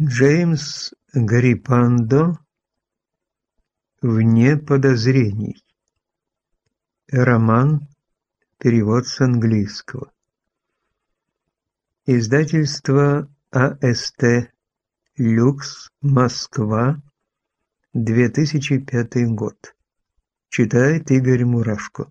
Джеймс Гарипандо «Вне подозрений». Роман. Перевод с английского. Издательство АСТ «Люкс. Москва. 2005 год». Читает Игорь Мурашко.